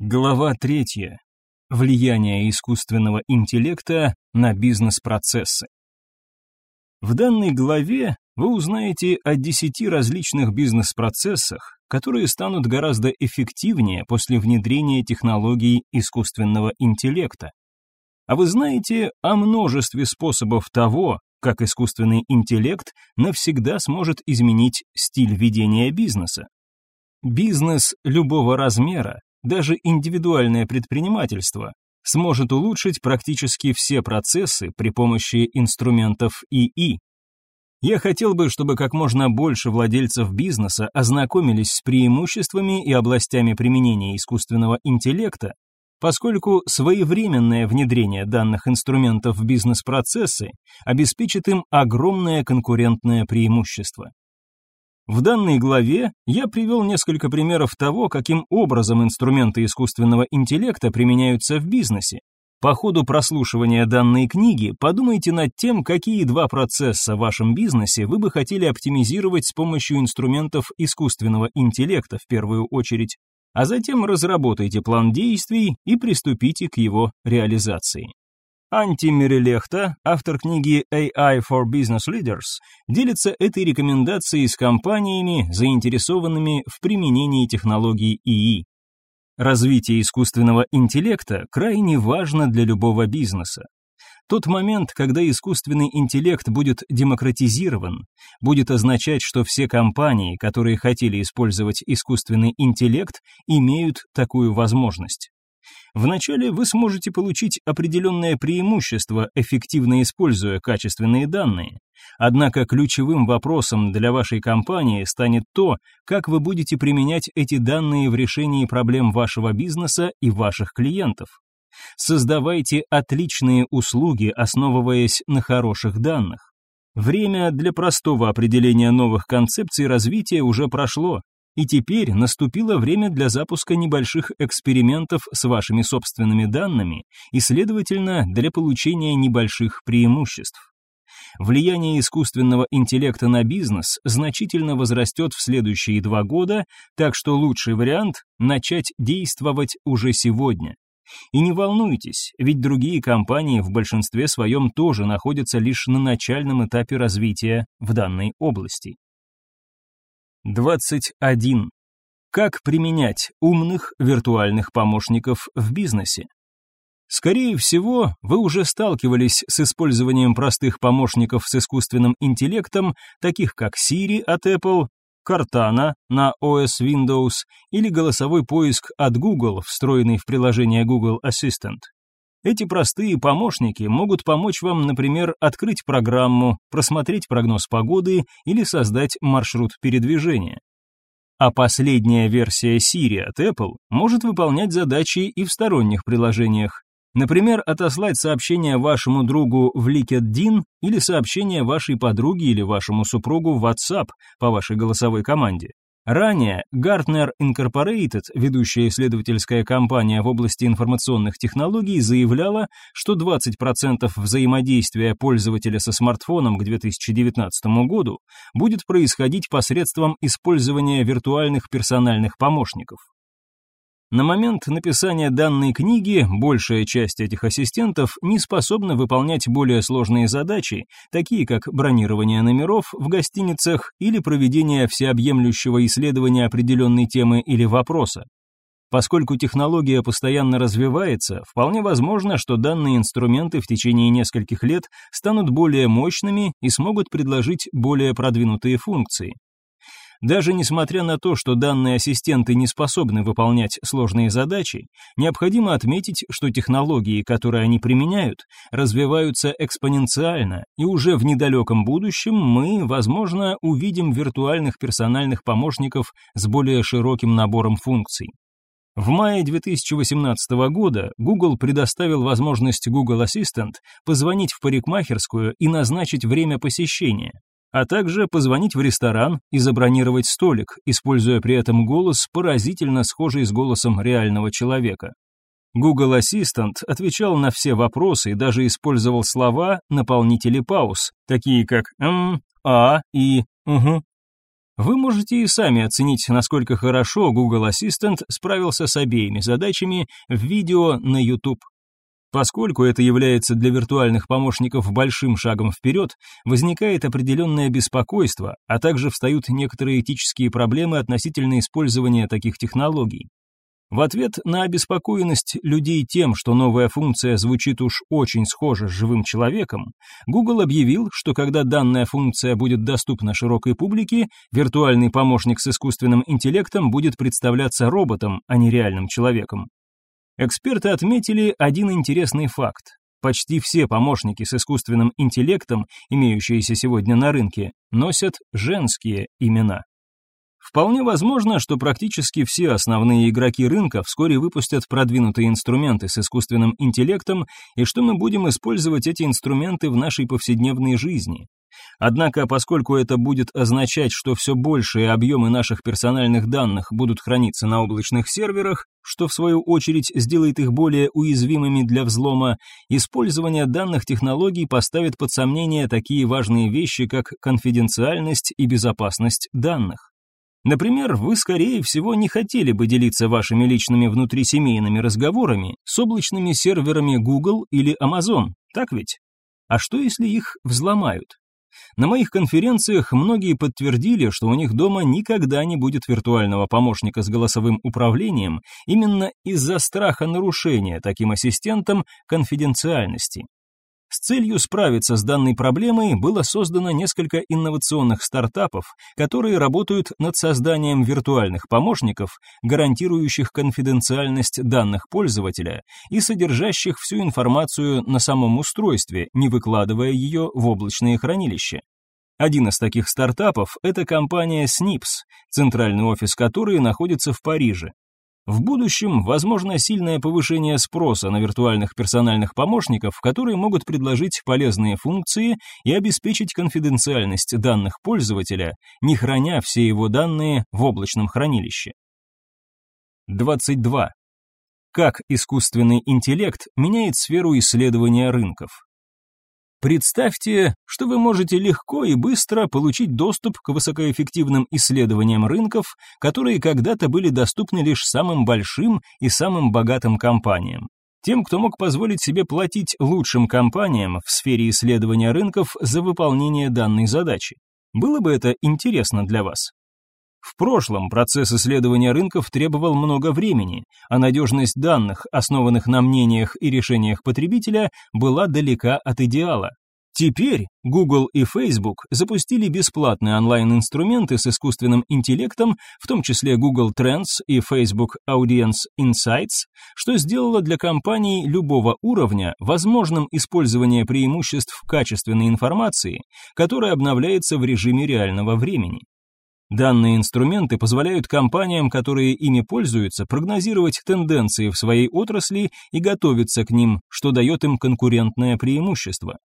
Глава третья. Влияние искусственного интеллекта на бизнес-процессы. В данной главе вы узнаете о 10 различных бизнес-процессах, которые станут гораздо эффективнее после внедрения технологий искусственного интеллекта. А вы знаете о множестве способов того, как искусственный интеллект навсегда сможет изменить стиль ведения бизнеса. Бизнес любого размера, даже индивидуальное предпринимательство, сможет улучшить практически все процессы при помощи инструментов ИИ. Я хотел бы, чтобы как можно больше владельцев бизнеса ознакомились с преимуществами и областями применения искусственного интеллекта, поскольку своевременное внедрение данных инструментов в бизнес-процессы обеспечит им огромное конкурентное преимущество. В данной главе я привел несколько примеров того, каким образом инструменты искусственного интеллекта применяются в бизнесе. По ходу прослушивания данной книги подумайте над тем, какие два процесса в вашем бизнесе вы бы хотели оптимизировать с помощью инструментов искусственного интеллекта в первую очередь, а затем разработайте план действий и приступите к его реализации. Анти Мерелехта, автор книги AI for Business Leaders, делится этой рекомендацией с компаниями, заинтересованными в применении технологий ИИ. Развитие искусственного интеллекта крайне важно для любого бизнеса. Тот момент, когда искусственный интеллект будет демократизирован, будет означать, что все компании, которые хотели использовать искусственный интеллект, имеют такую возможность. Вначале вы сможете получить определенное преимущество, эффективно используя качественные данные. Однако ключевым вопросом для вашей компании станет то, как вы будете применять эти данные в решении проблем вашего бизнеса и ваших клиентов. Создавайте отличные услуги, основываясь на хороших данных. Время для простого определения новых концепций развития уже прошло, и теперь наступило время для запуска небольших экспериментов с вашими собственными данными и, следовательно, для получения небольших преимуществ. Влияние искусственного интеллекта на бизнес значительно возрастет в следующие два года, так что лучший вариант – начать действовать уже сегодня. И не волнуйтесь, ведь другие компании в большинстве своем тоже находятся лишь на начальном этапе развития в данной области. 21. Как применять умных виртуальных помощников в бизнесе? Скорее всего, вы уже сталкивались с использованием простых помощников с искусственным интеллектом, таких как Siri от Apple, Cortana на OS Windows или голосовой поиск от Google, встроенный в приложение Google Assistant. Эти простые помощники могут помочь вам, например, открыть программу, просмотреть прогноз погоды или создать маршрут передвижения. А последняя версия Siri от Apple может выполнять задачи и в сторонних приложениях. Например, отослать сообщение вашему другу в LinkedIn или сообщение вашей подруге или вашему супругу в WhatsApp по вашей голосовой команде. Ранее Gartner Incorporated, ведущая исследовательская компания в области информационных технологий, заявляла, что 20% взаимодействия пользователя со смартфоном к 2019 году будет происходить посредством использования виртуальных персональных помощников. На момент написания данной книги большая часть этих ассистентов не способна выполнять более сложные задачи, такие как бронирование номеров в гостиницах или проведение всеобъемлющего исследования определенной темы или вопроса. Поскольку технология постоянно развивается, вполне возможно, что данные инструменты в течение нескольких лет станут более мощными и смогут предложить более продвинутые функции. Даже несмотря на то, что данные ассистенты не способны выполнять сложные задачи, необходимо отметить, что технологии, которые они применяют, развиваются экспоненциально, и уже в недалеком будущем мы, возможно, увидим виртуальных персональных помощников с более широким набором функций. В мае 2018 года Google предоставил возможность Google Assistant позвонить в парикмахерскую и назначить время посещения а также позвонить в ресторан и забронировать столик, используя при этом голос, поразительно схожий с голосом реального человека. Google Assistant отвечал на все вопросы и даже использовал слова наполнители пауз, такие как «м», «а» и «угу». Вы можете и сами оценить, насколько хорошо Google Assistant справился с обеими задачами в видео на YouTube. Поскольку это является для виртуальных помощников большим шагом вперед, возникает определенное беспокойство, а также встают некоторые этические проблемы относительно использования таких технологий. В ответ на обеспокоенность людей тем, что новая функция звучит уж очень схоже с живым человеком, Google объявил, что когда данная функция будет доступна широкой публике, виртуальный помощник с искусственным интеллектом будет представляться роботом, а не реальным человеком. Эксперты отметили один интересный факт. Почти все помощники с искусственным интеллектом, имеющиеся сегодня на рынке, носят женские имена. Вполне возможно, что практически все основные игроки рынка вскоре выпустят продвинутые инструменты с искусственным интеллектом, и что мы будем использовать эти инструменты в нашей повседневной жизни. Однако, поскольку это будет означать, что все большие объемы наших персональных данных будут храниться на облачных серверах, что в свою очередь сделает их более уязвимыми для взлома, использование данных технологий поставит под сомнение такие важные вещи, как конфиденциальность и безопасность данных. Например, вы, скорее всего, не хотели бы делиться вашими личными внутрисемейными разговорами с облачными серверами Google или Amazon, так ведь? А что, если их взломают? На моих конференциях многие подтвердили, что у них дома никогда не будет виртуального помощника с голосовым управлением именно из-за страха нарушения таким ассистентом конфиденциальности. С целью справиться с данной проблемой было создано несколько инновационных стартапов, которые работают над созданием виртуальных помощников, гарантирующих конфиденциальность данных пользователя и содержащих всю информацию на самом устройстве, не выкладывая ее в облачные хранилища. Один из таких стартапов – это компания Snips, центральный офис которой находится в Париже. В будущем возможно сильное повышение спроса на виртуальных персональных помощников, которые могут предложить полезные функции и обеспечить конфиденциальность данных пользователя, не храня все его данные в облачном хранилище. 22. Как искусственный интеллект меняет сферу исследования рынков? Представьте, что вы можете легко и быстро получить доступ к высокоэффективным исследованиям рынков, которые когда-то были доступны лишь самым большим и самым богатым компаниям. Тем, кто мог позволить себе платить лучшим компаниям в сфере исследования рынков за выполнение данной задачи. Было бы это интересно для вас? В прошлом процесс исследования рынков требовал много времени, а надежность данных, основанных на мнениях и решениях потребителя, была далека от идеала. Теперь Google и Facebook запустили бесплатные онлайн-инструменты с искусственным интеллектом, в том числе Google Trends и Facebook Audience Insights, что сделало для компаний любого уровня возможным использование преимуществ качественной информации, которая обновляется в режиме реального времени. Данные инструменты позволяют компаниям, которые ими пользуются, прогнозировать тенденции в своей отрасли и готовиться к ним, что дает им конкурентное преимущество.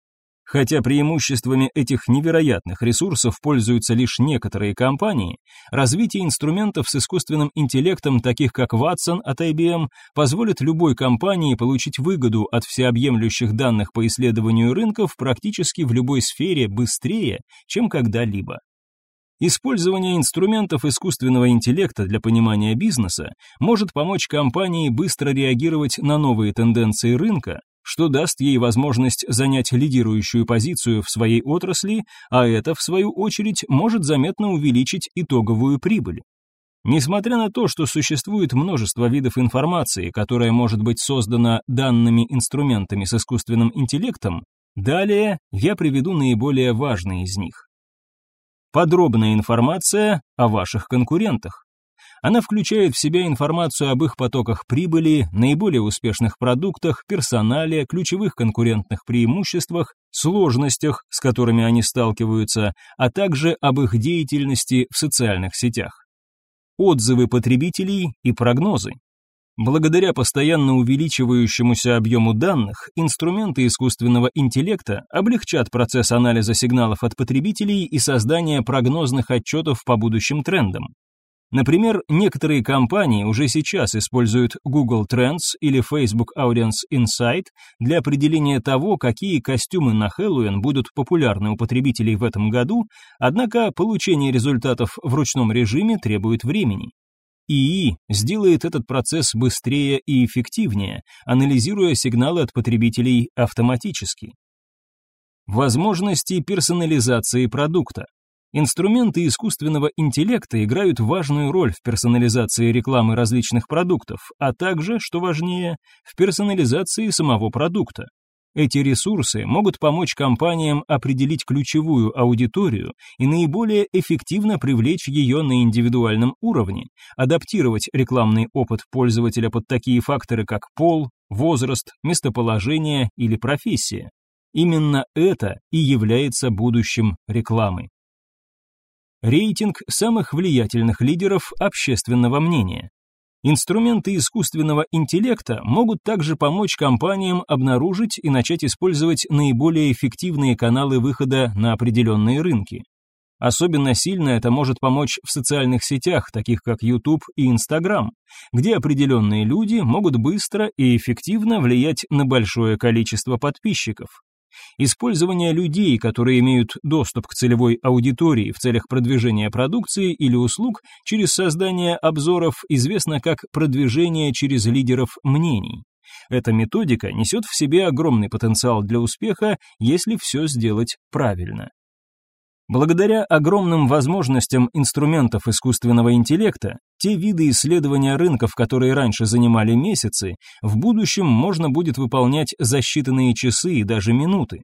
Хотя преимуществами этих невероятных ресурсов пользуются лишь некоторые компании, развитие инструментов с искусственным интеллектом, таких как Watson от IBM, позволит любой компании получить выгоду от всеобъемлющих данных по исследованию рынков практически в любой сфере быстрее, чем когда-либо. Использование инструментов искусственного интеллекта для понимания бизнеса может помочь компании быстро реагировать на новые тенденции рынка, что даст ей возможность занять лидирующую позицию в своей отрасли, а это, в свою очередь, может заметно увеличить итоговую прибыль. Несмотря на то, что существует множество видов информации, которая может быть создана данными инструментами с искусственным интеллектом, далее я приведу наиболее важные из них. Подробная информация о ваших конкурентах. Она включает в себя информацию об их потоках прибыли, наиболее успешных продуктах, персонале, ключевых конкурентных преимуществах, сложностях, с которыми они сталкиваются, а также об их деятельности в социальных сетях. Отзывы потребителей и прогнозы. Благодаря постоянно увеличивающемуся объему данных, инструменты искусственного интеллекта облегчат процесс анализа сигналов от потребителей и создания прогнозных отчетов по будущим трендам. Например, некоторые компании уже сейчас используют Google Trends или Facebook Audience Insight для определения того, какие костюмы на Хэллоуин будут популярны у потребителей в этом году, однако получение результатов в ручном режиме требует времени. ИИ сделает этот процесс быстрее и эффективнее, анализируя сигналы от потребителей автоматически. Возможности персонализации продукта. Инструменты искусственного интеллекта играют важную роль в персонализации рекламы различных продуктов, а также, что важнее, в персонализации самого продукта. Эти ресурсы могут помочь компаниям определить ключевую аудиторию и наиболее эффективно привлечь ее на индивидуальном уровне, адаптировать рекламный опыт пользователя под такие факторы, как пол, возраст, местоположение или профессия. Именно это и является будущим рекламы. Рейтинг самых влиятельных лидеров общественного мнения. Инструменты искусственного интеллекта могут также помочь компаниям обнаружить и начать использовать наиболее эффективные каналы выхода на определенные рынки. Особенно сильно это может помочь в социальных сетях, таких как YouTube и Instagram, где определенные люди могут быстро и эффективно влиять на большое количество подписчиков. Использование людей, которые имеют доступ к целевой аудитории в целях продвижения продукции или услуг через создание обзоров известно как продвижение через лидеров мнений. Эта методика несет в себе огромный потенциал для успеха, если все сделать правильно. Благодаря огромным возможностям инструментов искусственного интеллекта, те виды исследования рынков, которые раньше занимали месяцы, в будущем можно будет выполнять за считанные часы и даже минуты.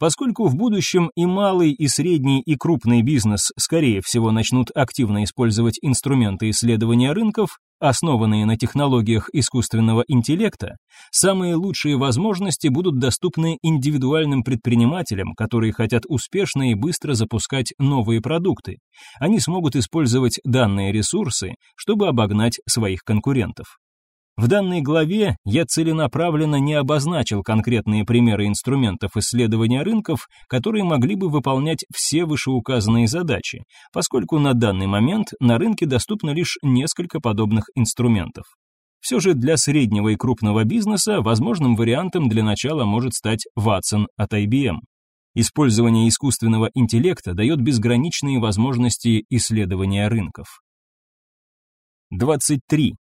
Поскольку в будущем и малый, и средний, и крупный бизнес, скорее всего, начнут активно использовать инструменты исследования рынков, основанные на технологиях искусственного интеллекта, самые лучшие возможности будут доступны индивидуальным предпринимателям, которые хотят успешно и быстро запускать новые продукты. Они смогут использовать данные ресурсы, чтобы обогнать своих конкурентов. В данной главе я целенаправленно не обозначил конкретные примеры инструментов исследования рынков, которые могли бы выполнять все вышеуказанные задачи, поскольку на данный момент на рынке доступно лишь несколько подобных инструментов. Все же для среднего и крупного бизнеса возможным вариантом для начала может стать Watson от IBM. Использование искусственного интеллекта дает безграничные возможности исследования рынков. 23.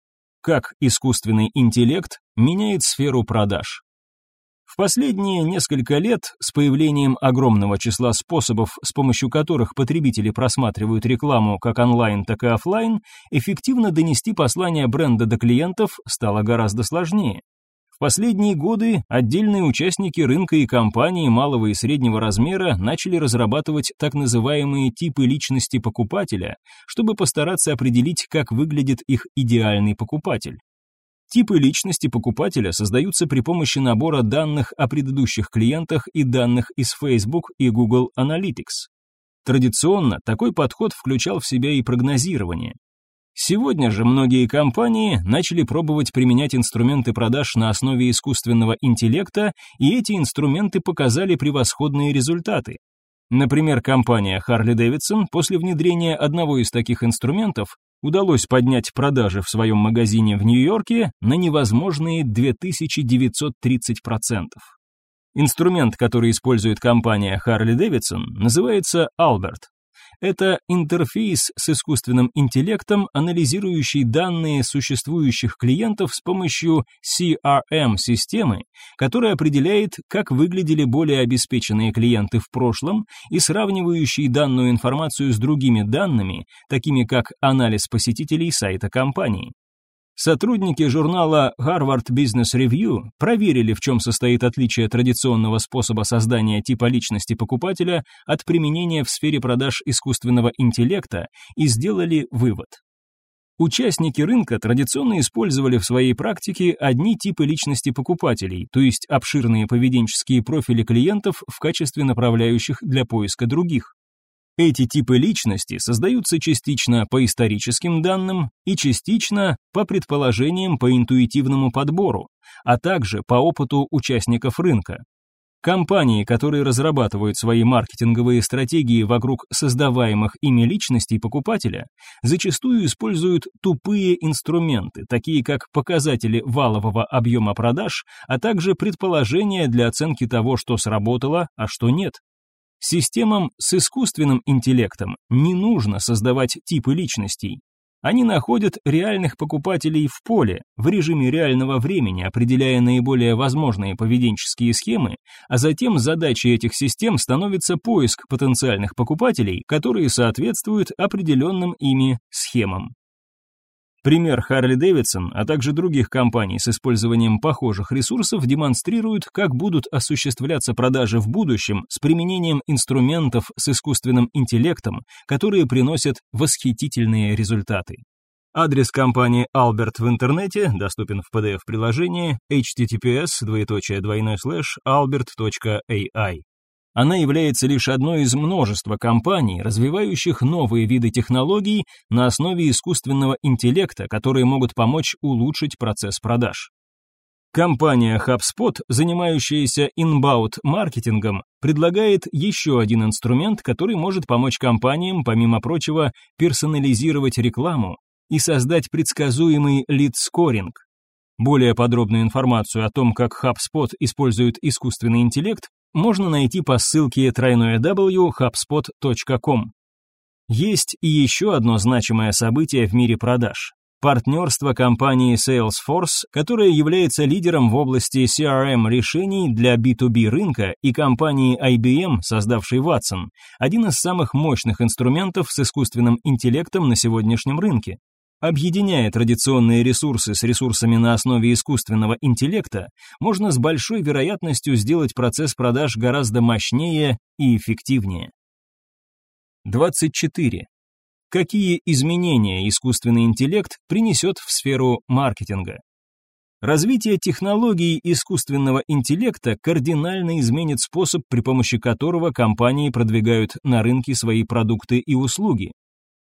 Как искусственный интеллект меняет сферу продаж. В последние несколько лет с появлением огромного числа способов, с помощью которых потребители просматривают рекламу как онлайн, так и офлайн, эффективно донести послание бренда до клиентов стало гораздо сложнее. В последние годы отдельные участники рынка и компании малого и среднего размера начали разрабатывать так называемые типы личности покупателя, чтобы постараться определить, как выглядит их идеальный покупатель. Типы личности покупателя создаются при помощи набора данных о предыдущих клиентах и данных из Facebook и Google Analytics. Традиционно такой подход включал в себя и прогнозирование. Сегодня же многие компании начали пробовать применять инструменты продаж на основе искусственного интеллекта, и эти инструменты показали превосходные результаты. Например, компания Harley-Davidson после внедрения одного из таких инструментов удалось поднять продажи в своем магазине в Нью-Йорке на невозможные 2930%. Инструмент, который использует компания Harley-Davidson, называется Albert. Это интерфейс с искусственным интеллектом, анализирующий данные существующих клиентов с помощью CRM-системы, которая определяет, как выглядели более обеспеченные клиенты в прошлом и сравнивающий данную информацию с другими данными, такими как анализ посетителей сайта компании. Сотрудники журнала Harvard Business Review проверили, в чем состоит отличие традиционного способа создания типа личности покупателя от применения в сфере продаж искусственного интеллекта и сделали вывод. Участники рынка традиционно использовали в своей практике одни типы личности покупателей, то есть обширные поведенческие профили клиентов в качестве направляющих для поиска других. Эти типы личности создаются частично по историческим данным и частично по предположениям по интуитивному подбору, а также по опыту участников рынка. Компании, которые разрабатывают свои маркетинговые стратегии вокруг создаваемых ими личностей покупателя, зачастую используют тупые инструменты, такие как показатели валового объема продаж, а также предположения для оценки того, что сработало, а что нет. Системам с искусственным интеллектом не нужно создавать типы личностей. Они находят реальных покупателей в поле, в режиме реального времени, определяя наиболее возможные поведенческие схемы, а затем задачей этих систем становится поиск потенциальных покупателей, которые соответствуют определенным ими схемам. Пример Harley Davidson, а также других компаний с использованием похожих ресурсов демонстрируют, как будут осуществляться продажи в будущем с применением инструментов с искусственным интеллектом, которые приносят восхитительные результаты. Адрес компании Albert в интернете доступен в PDF-приложении https albert.ai. Она является лишь одной из множества компаний, развивающих новые виды технологий на основе искусственного интеллекта, которые могут помочь улучшить процесс продаж. Компания HubSpot, занимающаяся инбаут-маркетингом, предлагает еще один инструмент, который может помочь компаниям, помимо прочего, персонализировать рекламу и создать предсказуемый лид-скоринг. Более подробную информацию о том, как HubSpot использует искусственный интеллект, можно найти по ссылке www.hubspot.com. Есть и еще одно значимое событие в мире продаж. Партнерство компании Salesforce, которая является лидером в области CRM-решений для B2B рынка, и компании IBM, создавшей Watson, один из самых мощных инструментов с искусственным интеллектом на сегодняшнем рынке. Объединяя традиционные ресурсы с ресурсами на основе искусственного интеллекта, можно с большой вероятностью сделать процесс продаж гораздо мощнее и эффективнее. 24. Какие изменения искусственный интеллект принесет в сферу маркетинга? Развитие технологий искусственного интеллекта кардинально изменит способ, при помощи которого компании продвигают на рынке свои продукты и услуги.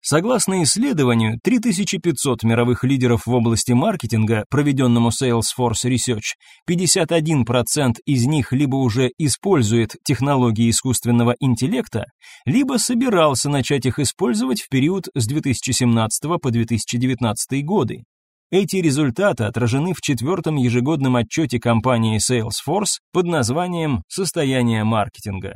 Согласно исследованию, 3500 мировых лидеров в области маркетинга, проведенному Salesforce Research, 51% из них либо уже использует технологии искусственного интеллекта, либо собирался начать их использовать в период с 2017 по 2019 годы. Эти результаты отражены в четвертом ежегодном отчете компании Salesforce под названием «Состояние маркетинга».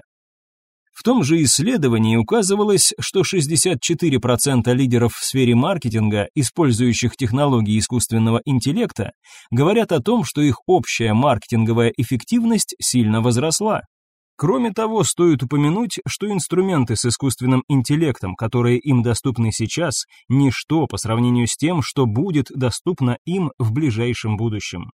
В том же исследовании указывалось, что 64% лидеров в сфере маркетинга, использующих технологии искусственного интеллекта, говорят о том, что их общая маркетинговая эффективность сильно возросла. Кроме того, стоит упомянуть, что инструменты с искусственным интеллектом, которые им доступны сейчас, ничто по сравнению с тем, что будет доступно им в ближайшем будущем.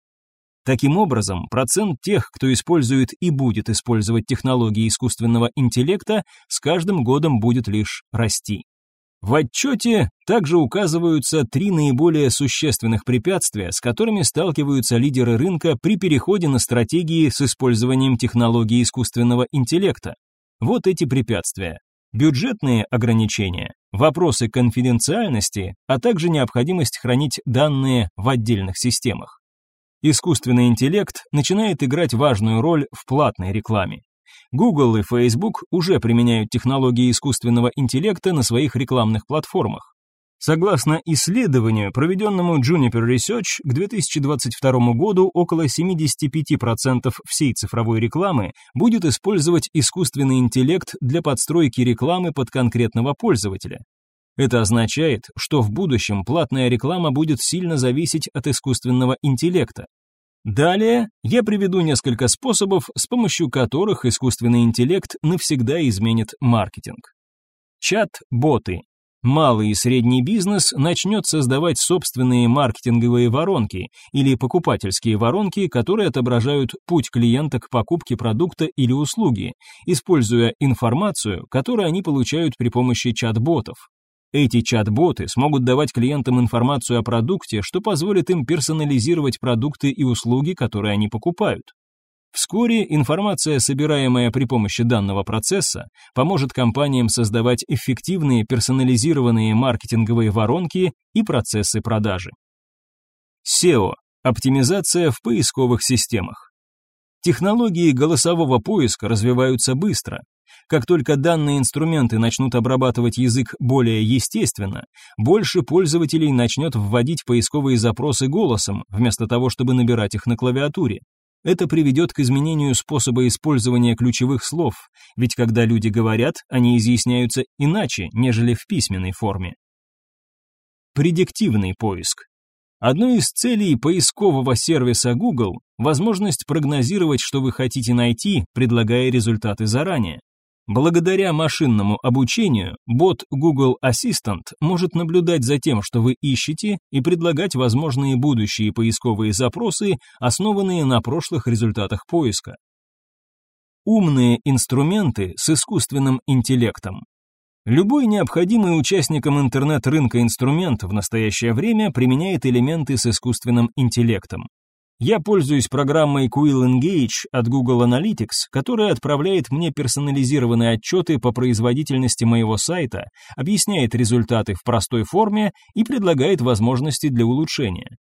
Таким образом, процент тех, кто использует и будет использовать технологии искусственного интеллекта, с каждым годом будет лишь расти. В отчете также указываются три наиболее существенных препятствия, с которыми сталкиваются лидеры рынка при переходе на стратегии с использованием технологий искусственного интеллекта. Вот эти препятствия. Бюджетные ограничения, вопросы конфиденциальности, а также необходимость хранить данные в отдельных системах. Искусственный интеллект начинает играть важную роль в платной рекламе. Google и Facebook уже применяют технологии искусственного интеллекта на своих рекламных платформах. Согласно исследованию, проведенному Juniper Research, к 2022 году около 75% всей цифровой рекламы будет использовать искусственный интеллект для подстройки рекламы под конкретного пользователя. Это означает, что в будущем платная реклама будет сильно зависеть от искусственного интеллекта. Далее я приведу несколько способов, с помощью которых искусственный интеллект навсегда изменит маркетинг. Чат-боты. Малый и средний бизнес начнет создавать собственные маркетинговые воронки или покупательские воронки, которые отображают путь клиента к покупке продукта или услуги, используя информацию, которую они получают при помощи чат-ботов. Эти чат-боты смогут давать клиентам информацию о продукте, что позволит им персонализировать продукты и услуги, которые они покупают. Вскоре информация, собираемая при помощи данного процесса, поможет компаниям создавать эффективные персонализированные маркетинговые воронки и процессы продажи. SEO – оптимизация в поисковых системах. Технологии голосового поиска развиваются быстро. Как только данные инструменты начнут обрабатывать язык более естественно, больше пользователей начнет вводить поисковые запросы голосом, вместо того, чтобы набирать их на клавиатуре. Это приведет к изменению способа использования ключевых слов, ведь когда люди говорят, они изъясняются иначе, нежели в письменной форме. Предиктивный поиск. Одной из целей поискового сервиса Google – возможность прогнозировать, что вы хотите найти, предлагая результаты заранее. Благодаря машинному обучению, бот Google Assistant может наблюдать за тем, что вы ищете, и предлагать возможные будущие поисковые запросы, основанные на прошлых результатах поиска. Умные инструменты с искусственным интеллектом. Любой необходимый участникам интернет-рынка инструмент в настоящее время применяет элементы с искусственным интеллектом. Я пользуюсь программой Quill Engage от Google Analytics, которая отправляет мне персонализированные отчеты по производительности моего сайта, объясняет результаты в простой форме и предлагает возможности для улучшения.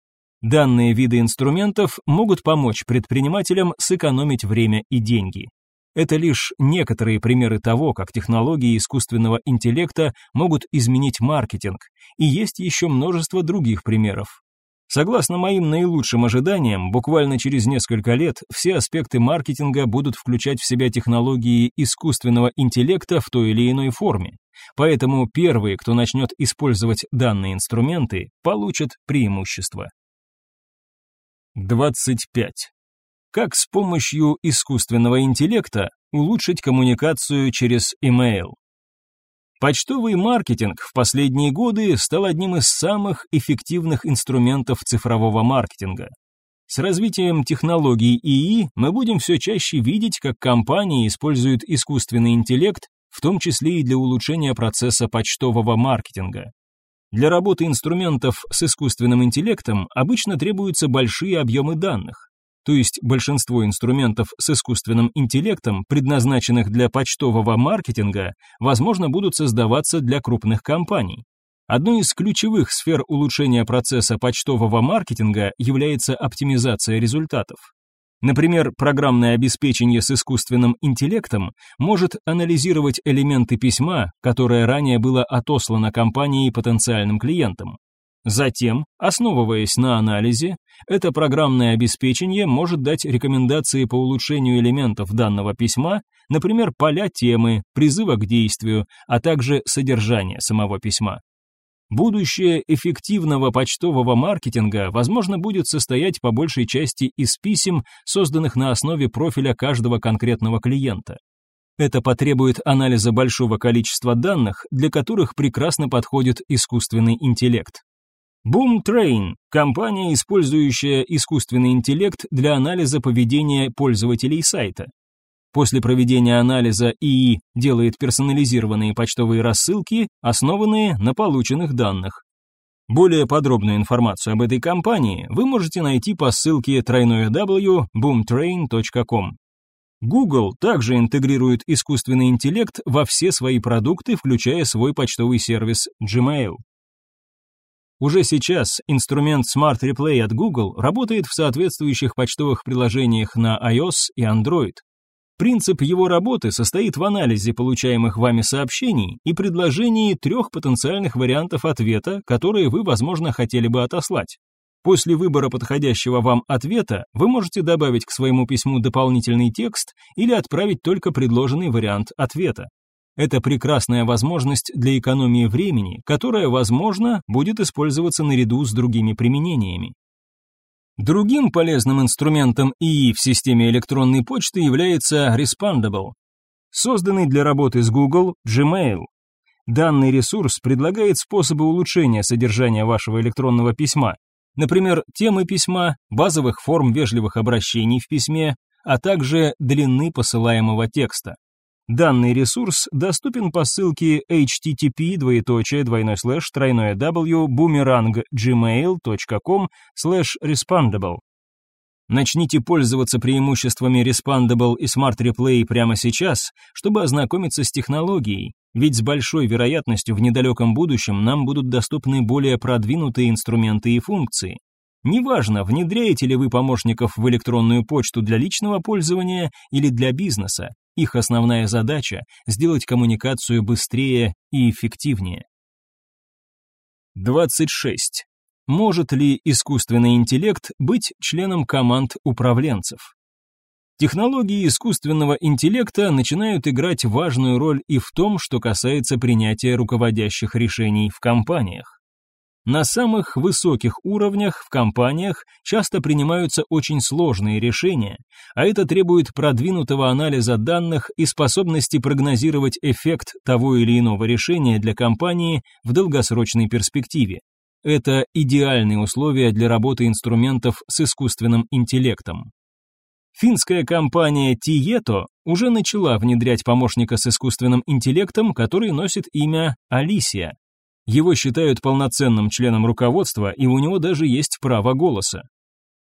Данные виды инструментов могут помочь предпринимателям сэкономить время и деньги. Это лишь некоторые примеры того, как технологии искусственного интеллекта могут изменить маркетинг, и есть еще множество других примеров. Согласно моим наилучшим ожиданиям, буквально через несколько лет все аспекты маркетинга будут включать в себя технологии искусственного интеллекта в той или иной форме. Поэтому первые, кто начнет использовать данные инструменты, получат преимущество. 25. Как с помощью искусственного интеллекта улучшить коммуникацию через email? Почтовый маркетинг в последние годы стал одним из самых эффективных инструментов цифрового маркетинга. С развитием технологий ИИ мы будем все чаще видеть, как компании используют искусственный интеллект, в том числе и для улучшения процесса почтового маркетинга. Для работы инструментов с искусственным интеллектом обычно требуются большие объемы данных то есть большинство инструментов с искусственным интеллектом, предназначенных для почтового маркетинга, возможно, будут создаваться для крупных компаний. Одной из ключевых сфер улучшения процесса почтового маркетинга является оптимизация результатов. Например, программное обеспечение с искусственным интеллектом может анализировать элементы письма, которое ранее было отослано компанией потенциальным клиентам. Затем, основываясь на анализе, это программное обеспечение может дать рекомендации по улучшению элементов данного письма, например, поля темы, призыва к действию, а также содержание самого письма. Будущее эффективного почтового маркетинга, возможно, будет состоять по большей части из писем, созданных на основе профиля каждого конкретного клиента. Это потребует анализа большого количества данных, для которых прекрасно подходит искусственный интеллект. Boomtrain – компания, использующая искусственный интеллект для анализа поведения пользователей сайта. После проведения анализа ИИ делает персонализированные почтовые рассылки, основанные на полученных данных. Более подробную информацию об этой компании вы можете найти по ссылке www.boomtrain.com. Google также интегрирует искусственный интеллект во все свои продукты, включая свой почтовый сервис Gmail. Уже сейчас инструмент Smart Replay от Google работает в соответствующих почтовых приложениях на iOS и Android. Принцип его работы состоит в анализе получаемых вами сообщений и предложении трех потенциальных вариантов ответа, которые вы, возможно, хотели бы отослать. После выбора подходящего вам ответа вы можете добавить к своему письму дополнительный текст или отправить только предложенный вариант ответа. Это прекрасная возможность для экономии времени, которая, возможно, будет использоваться наряду с другими применениями. Другим полезным инструментом ИИ в системе электронной почты является Respondable, созданный для работы с Google Gmail. Данный ресурс предлагает способы улучшения содержания вашего электронного письма, например, темы письма, базовых форм вежливых обращений в письме, а также длины посылаемого текста. Данный ресурс доступен по ссылке http двоеточие двойной слэш тройное w boomerang.gmail.com слэш respondable. Начните пользоваться преимуществами Respondable и Smart Replay прямо сейчас, чтобы ознакомиться с технологией, ведь с большой вероятностью в недалеком будущем нам будут доступны более продвинутые инструменты и функции. Неважно, внедряете ли вы помощников в электронную почту для личного пользования или для бизнеса, их основная задача – сделать коммуникацию быстрее и эффективнее. 26. Может ли искусственный интеллект быть членом команд управленцев? Технологии искусственного интеллекта начинают играть важную роль и в том, что касается принятия руководящих решений в компаниях. На самых высоких уровнях в компаниях часто принимаются очень сложные решения, а это требует продвинутого анализа данных и способности прогнозировать эффект того или иного решения для компании в долгосрочной перспективе. Это идеальные условия для работы инструментов с искусственным интеллектом. Финская компания Tieto уже начала внедрять помощника с искусственным интеллектом, который носит имя Алисия. Его считают полноценным членом руководства, и у него даже есть право голоса.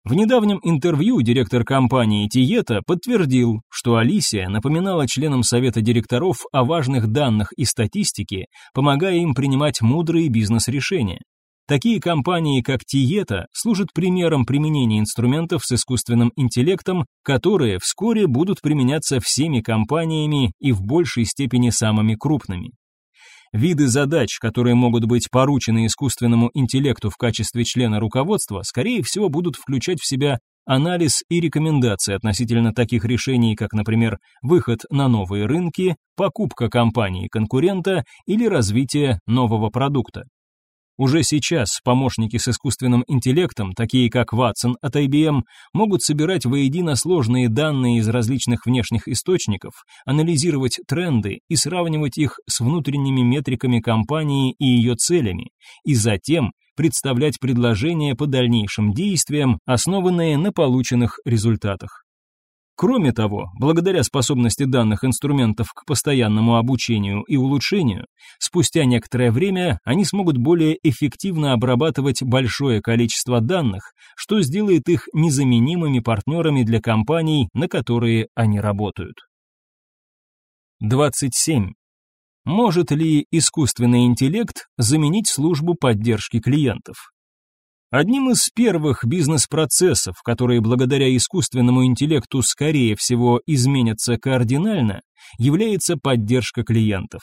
В недавнем интервью директор компании Тиета подтвердил, что Алисия напоминала членам совета директоров о важных данных и статистике, помогая им принимать мудрые бизнес-решения. Такие компании, как Тиета, служат примером применения инструментов с искусственным интеллектом, которые вскоре будут применяться всеми компаниями и в большей степени самыми крупными. Виды задач, которые могут быть поручены искусственному интеллекту в качестве члена руководства, скорее всего, будут включать в себя анализ и рекомендации относительно таких решений, как, например, выход на новые рынки, покупка компании конкурента или развитие нового продукта. Уже сейчас помощники с искусственным интеллектом, такие как Watson от IBM, могут собирать воедино сложные данные из различных внешних источников, анализировать тренды и сравнивать их с внутренними метриками компании и ее целями, и затем представлять предложения по дальнейшим действиям, основанные на полученных результатах. Кроме того, благодаря способности данных инструментов к постоянному обучению и улучшению, спустя некоторое время они смогут более эффективно обрабатывать большое количество данных, что сделает их незаменимыми партнерами для компаний, на которые они работают. 27. Может ли искусственный интеллект заменить службу поддержки клиентов? Одним из первых бизнес-процессов, которые благодаря искусственному интеллекту скорее всего изменятся кардинально, является поддержка клиентов.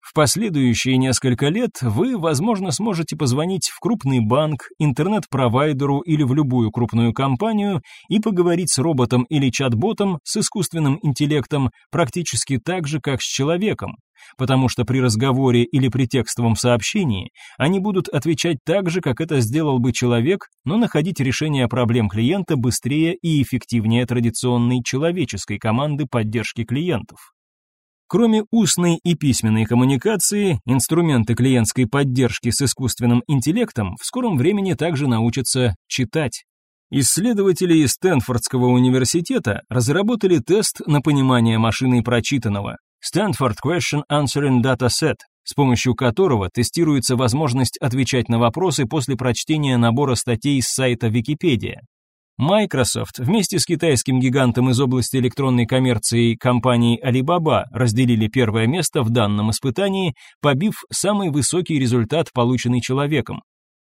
В последующие несколько лет вы, возможно, сможете позвонить в крупный банк, интернет-провайдеру или в любую крупную компанию и поговорить с роботом или чат-ботом с искусственным интеллектом практически так же, как с человеком, потому что при разговоре или при текстовом сообщении они будут отвечать так же, как это сделал бы человек, но находить решение проблем клиента быстрее и эффективнее традиционной человеческой команды поддержки клиентов. Кроме устной и письменной коммуникации, инструменты клиентской поддержки с искусственным интеллектом в скором времени также научатся читать. Исследователи из Стэнфордского университета разработали тест на понимание машиной прочитанного Stanford Question Answering Dataset, с помощью которого тестируется возможность отвечать на вопросы после прочтения набора статей с сайта Википедия. Microsoft вместе с китайским гигантом из области электронной коммерции компанией Alibaba разделили первое место в данном испытании, побив самый высокий результат, полученный человеком.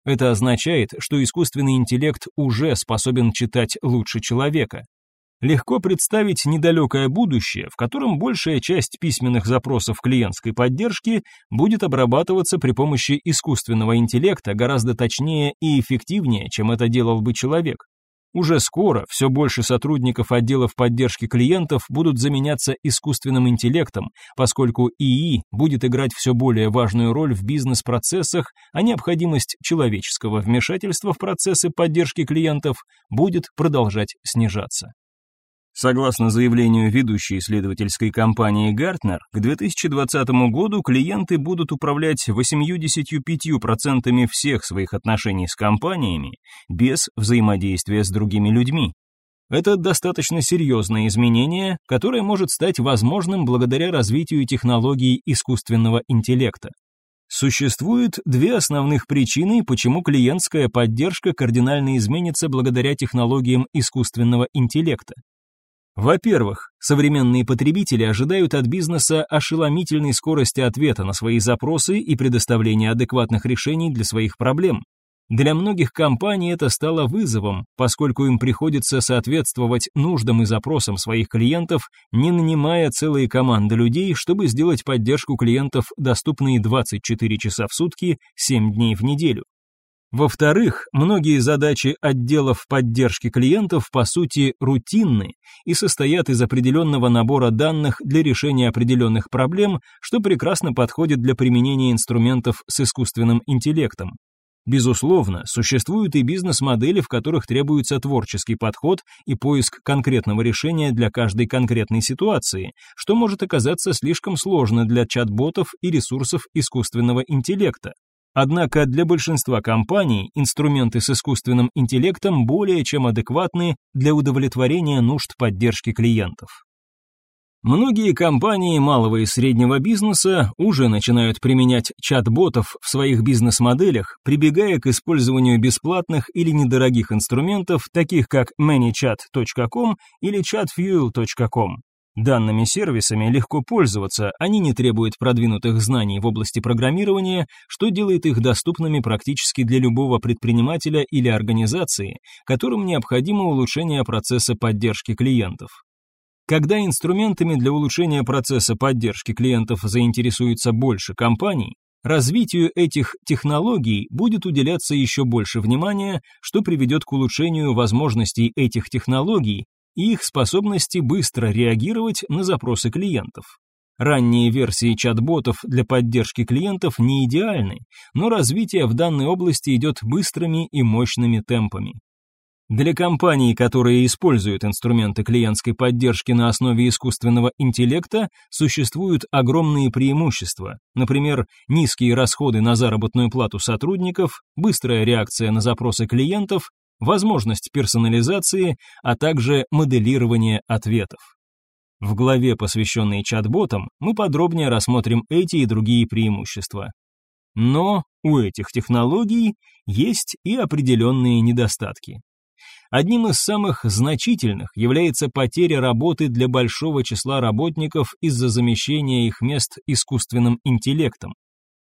Это означает, что искусственный интеллект уже способен читать лучше человека. Легко представить недалекое будущее, в котором большая часть письменных запросов клиентской поддержки будет обрабатываться при помощи искусственного интеллекта гораздо точнее и эффективнее, чем это делал бы человек. Уже скоро все больше сотрудников отделов поддержки клиентов будут заменяться искусственным интеллектом, поскольку ИИ будет играть все более важную роль в бизнес-процессах, а необходимость человеческого вмешательства в процессы поддержки клиентов будет продолжать снижаться. Согласно заявлению ведущей исследовательской компании Gartner, к 2020 году клиенты будут управлять 85% всех своих отношений с компаниями без взаимодействия с другими людьми. Это достаточно серьезное изменение, которое может стать возможным благодаря развитию технологий искусственного интеллекта. Существует две основных причины, почему клиентская поддержка кардинально изменится благодаря технологиям искусственного интеллекта. Во-первых, современные потребители ожидают от бизнеса ошеломительной скорости ответа на свои запросы и предоставления адекватных решений для своих проблем. Для многих компаний это стало вызовом, поскольку им приходится соответствовать нуждам и запросам своих клиентов, не нанимая целые команды людей, чтобы сделать поддержку клиентов доступной 24 часа в сутки, 7 дней в неделю. Во-вторых, многие задачи отделов поддержки клиентов по сути рутинны и состоят из определенного набора данных для решения определенных проблем, что прекрасно подходит для применения инструментов с искусственным интеллектом. Безусловно, существуют и бизнес-модели, в которых требуется творческий подход и поиск конкретного решения для каждой конкретной ситуации, что может оказаться слишком сложно для чат-ботов и ресурсов искусственного интеллекта. Однако для большинства компаний инструменты с искусственным интеллектом более чем адекватны для удовлетворения нужд поддержки клиентов. Многие компании малого и среднего бизнеса уже начинают применять чат-ботов в своих бизнес-моделях, прибегая к использованию бесплатных или недорогих инструментов, таких как manychat.com или chatfuel.com. Данными сервисами легко пользоваться, они не требуют продвинутых знаний в области программирования, что делает их доступными практически для любого предпринимателя или организации, которым необходимо улучшение процесса поддержки клиентов. Когда инструментами для улучшения процесса поддержки клиентов заинтересуется больше компаний, развитию этих технологий будет уделяться еще больше внимания, что приведет к улучшению возможностей этих технологий и их способности быстро реагировать на запросы клиентов. Ранние версии чат-ботов для поддержки клиентов не идеальны, но развитие в данной области идет быстрыми и мощными темпами. Для компаний, которые используют инструменты клиентской поддержки на основе искусственного интеллекта, существуют огромные преимущества, например, низкие расходы на заработную плату сотрудников, быстрая реакция на запросы клиентов возможность персонализации, а также моделирование ответов. В главе, посвященной чат-ботам, мы подробнее рассмотрим эти и другие преимущества. Но у этих технологий есть и определенные недостатки. Одним из самых значительных является потеря работы для большого числа работников из-за замещения их мест искусственным интеллектом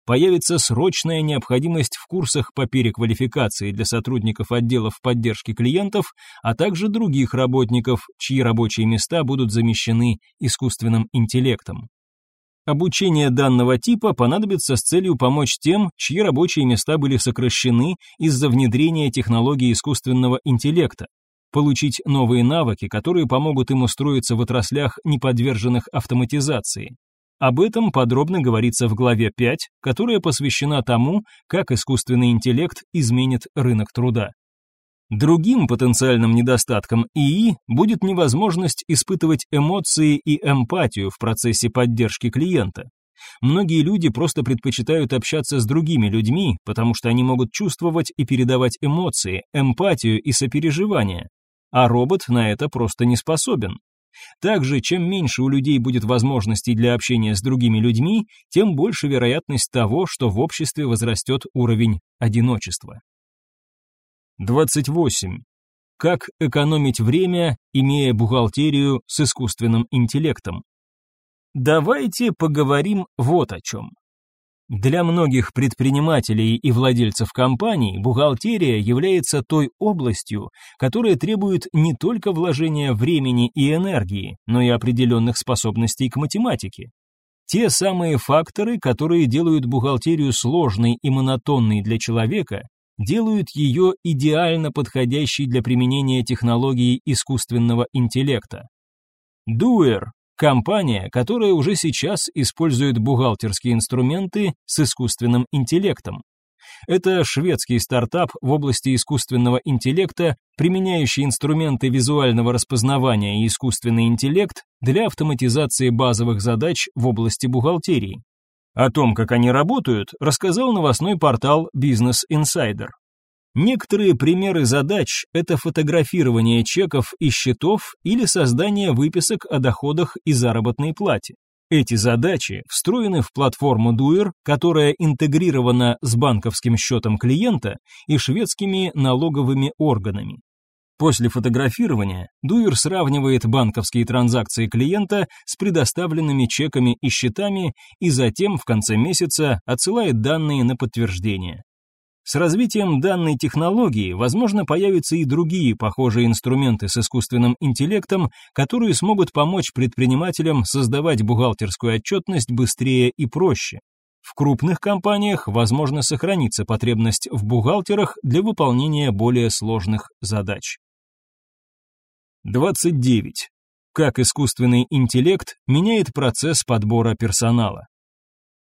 появится срочная необходимость в курсах по переквалификации для сотрудников отделов поддержки клиентов, а также других работников, чьи рабочие места будут замещены искусственным интеллектом. Обучение данного типа понадобится с целью помочь тем, чьи рабочие места были сокращены из-за внедрения технологий искусственного интеллекта, получить новые навыки, которые помогут им устроиться в отраслях, не подверженных автоматизации. Об этом подробно говорится в главе 5, которая посвящена тому, как искусственный интеллект изменит рынок труда. Другим потенциальным недостатком ИИ будет невозможность испытывать эмоции и эмпатию в процессе поддержки клиента. Многие люди просто предпочитают общаться с другими людьми, потому что они могут чувствовать и передавать эмоции, эмпатию и сопереживание. А робот на это просто не способен. Также, чем меньше у людей будет возможностей для общения с другими людьми, тем больше вероятность того, что в обществе возрастет уровень одиночества. 28. Как экономить время, имея бухгалтерию с искусственным интеллектом? Давайте поговорим вот о чем. Для многих предпринимателей и владельцев компаний бухгалтерия является той областью, которая требует не только вложения времени и энергии, но и определенных способностей к математике. Те самые факторы, которые делают бухгалтерию сложной и монотонной для человека, делают ее идеально подходящей для применения технологий искусственного интеллекта. Дуэр Компания, которая уже сейчас использует бухгалтерские инструменты с искусственным интеллектом. Это шведский стартап в области искусственного интеллекта, применяющий инструменты визуального распознавания и искусственный интеллект для автоматизации базовых задач в области бухгалтерии. О том, как они работают, рассказал новостной портал Business Insider. Некоторые примеры задач – это фотографирование чеков и счетов или создание выписок о доходах и заработной плате. Эти задачи встроены в платформу Duer, которая интегрирована с банковским счетом клиента и шведскими налоговыми органами. После фотографирования Дуер сравнивает банковские транзакции клиента с предоставленными чеками и счетами и затем в конце месяца отсылает данные на подтверждение. С развитием данной технологии, возможно, появятся и другие похожие инструменты с искусственным интеллектом, которые смогут помочь предпринимателям создавать бухгалтерскую отчетность быстрее и проще. В крупных компаниях, возможно, сохранится потребность в бухгалтерах для выполнения более сложных задач. 29. Как искусственный интеллект меняет процесс подбора персонала.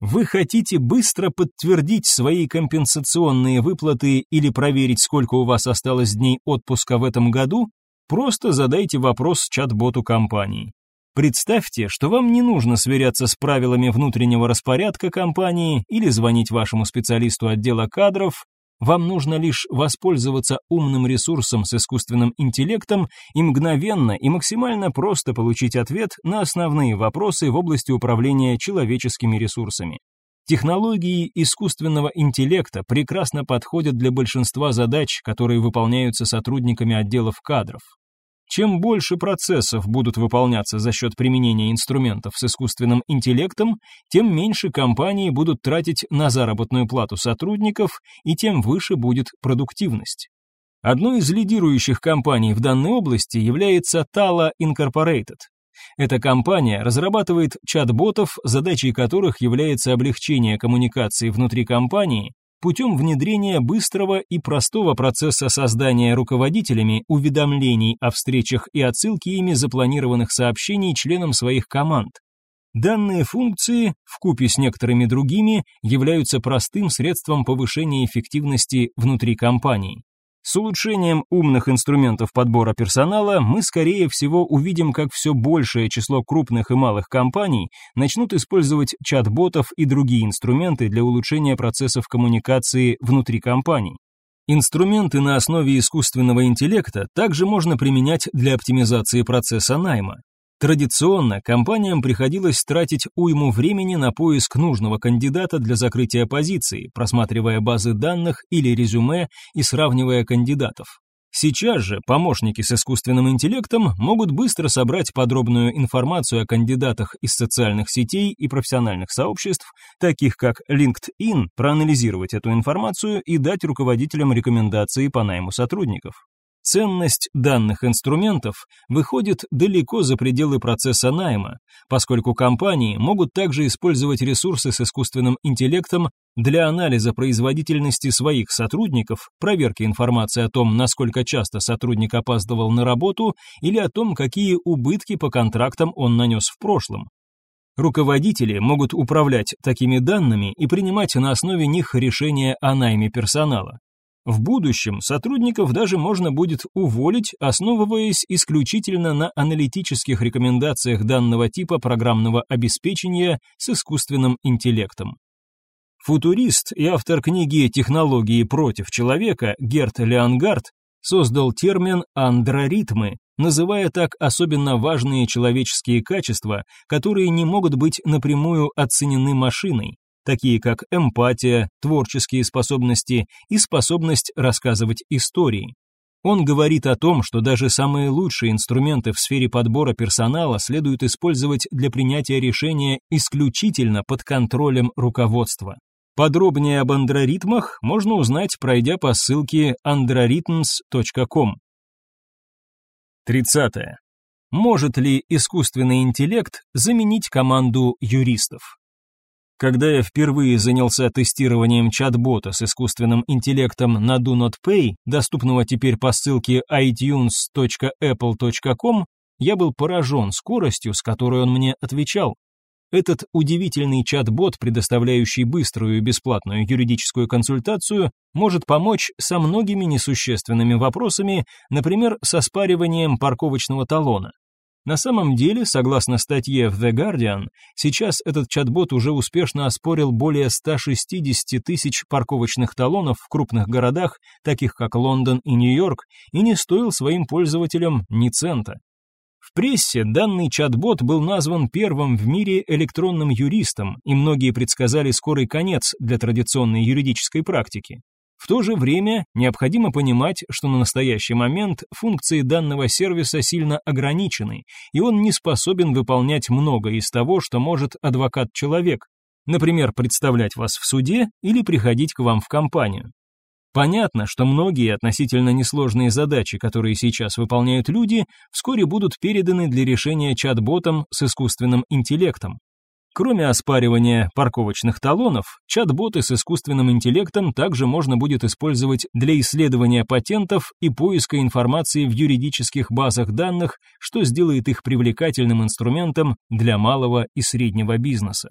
Вы хотите быстро подтвердить свои компенсационные выплаты или проверить, сколько у вас осталось дней отпуска в этом году? Просто задайте вопрос чат-боту компании. Представьте, что вам не нужно сверяться с правилами внутреннего распорядка компании или звонить вашему специалисту отдела кадров, вам нужно лишь воспользоваться умным ресурсом с искусственным интеллектом и мгновенно и максимально просто получить ответ на основные вопросы в области управления человеческими ресурсами. Технологии искусственного интеллекта прекрасно подходят для большинства задач, которые выполняются сотрудниками отделов кадров. Чем больше процессов будут выполняться за счет применения инструментов с искусственным интеллектом, тем меньше компании будут тратить на заработную плату сотрудников и тем выше будет продуктивность. Одной из лидирующих компаний в данной области является Tala Incorporated. Эта компания разрабатывает чат-ботов, задачей которых является облегчение коммуникации внутри компании путем внедрения быстрого и простого процесса создания руководителями уведомлений о встречах и отсылки ими запланированных сообщений членам своих команд. Данные функции, в купе с некоторыми другими, являются простым средством повышения эффективности внутри компании. С улучшением умных инструментов подбора персонала мы, скорее всего, увидим, как все большее число крупных и малых компаний начнут использовать чат-ботов и другие инструменты для улучшения процессов коммуникации внутри компаний. Инструменты на основе искусственного интеллекта также можно применять для оптимизации процесса найма. Традиционно компаниям приходилось тратить уйму времени на поиск нужного кандидата для закрытия позиции, просматривая базы данных или резюме и сравнивая кандидатов. Сейчас же помощники с искусственным интеллектом могут быстро собрать подробную информацию о кандидатах из социальных сетей и профессиональных сообществ, таких как LinkedIn, проанализировать эту информацию и дать руководителям рекомендации по найму сотрудников. Ценность данных инструментов выходит далеко за пределы процесса найма, поскольку компании могут также использовать ресурсы с искусственным интеллектом для анализа производительности своих сотрудников, проверки информации о том, насколько часто сотрудник опаздывал на работу или о том, какие убытки по контрактам он нанес в прошлом. Руководители могут управлять такими данными и принимать на основе них решения о найме персонала. В будущем сотрудников даже можно будет уволить, основываясь исключительно на аналитических рекомендациях данного типа программного обеспечения с искусственным интеллектом. Футурист и автор книги «Технологии против человека» Герт Леонгард создал термин «андроритмы», называя так особенно важные человеческие качества, которые не могут быть напрямую оценены машиной, такие как эмпатия, творческие способности и способность рассказывать истории. Он говорит о том, что даже самые лучшие инструменты в сфере подбора персонала следует использовать для принятия решения исключительно под контролем руководства. Подробнее об андроритмах можно узнать, пройдя по ссылке androrhythms.com. 30. Может ли искусственный интеллект заменить команду юристов? Когда я впервые занялся тестированием чат-бота с искусственным интеллектом на Do Not Pay, доступного теперь по ссылке itunes.apple.com, я был поражен скоростью, с которой он мне отвечал. Этот удивительный чат-бот, предоставляющий быструю и бесплатную юридическую консультацию, может помочь со многими несущественными вопросами, например, со спариванием парковочного талона. На самом деле, согласно статье в The Guardian, сейчас этот чат-бот уже успешно оспорил более 160 тысяч парковочных талонов в крупных городах, таких как Лондон и Нью-Йорк, и не стоил своим пользователям ни цента. В прессе данный чат-бот был назван первым в мире электронным юристом, и многие предсказали скорый конец для традиционной юридической практики. В то же время необходимо понимать, что на настоящий момент функции данного сервиса сильно ограничены, и он не способен выполнять многое из того, что может адвокат-человек, например, представлять вас в суде или приходить к вам в компанию. Понятно, что многие относительно несложные задачи, которые сейчас выполняют люди, вскоре будут переданы для решения чат-ботом с искусственным интеллектом. Кроме оспаривания парковочных талонов, чат-боты с искусственным интеллектом также можно будет использовать для исследования патентов и поиска информации в юридических базах данных, что сделает их привлекательным инструментом для малого и среднего бизнеса.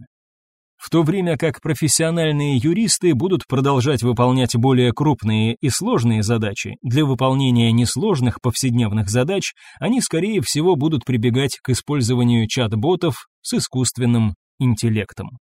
В то время как профессиональные юристы будут продолжать выполнять более крупные и сложные задачи, для выполнения несложных повседневных задач они, скорее всего, будут прибегать к использованию чат-ботов с искусственным интеллектом.